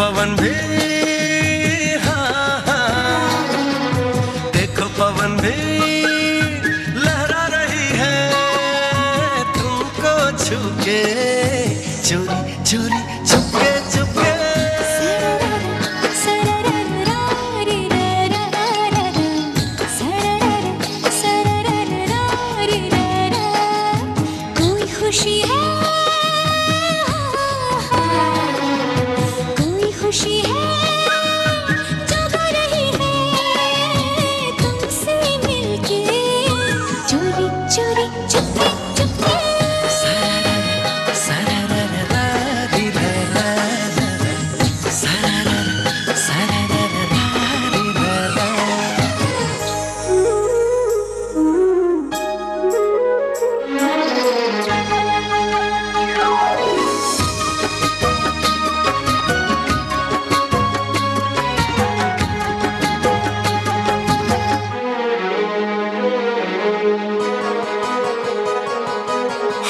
கேட்பவன் வேறு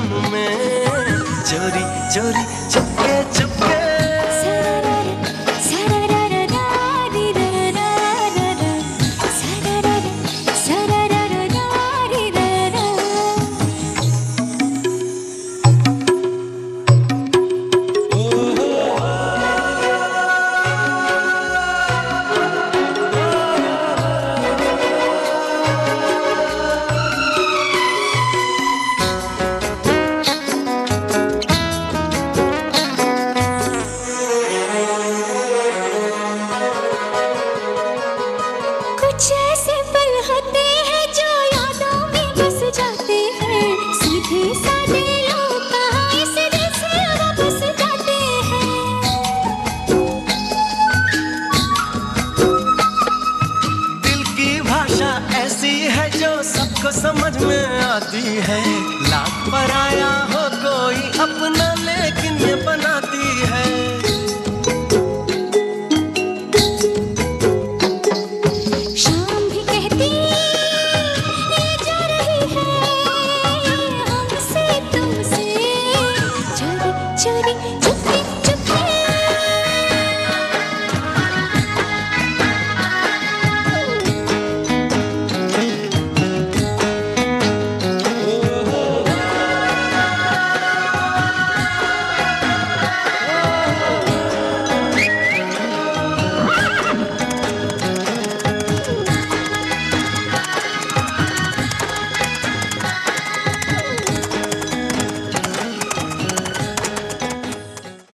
मन में। चोरी चोरी चुपके चुप को समझ में आती है। लाख पराया हो कोई अपना, लेकिन ये बनाती है। शाम भी कहती चोरी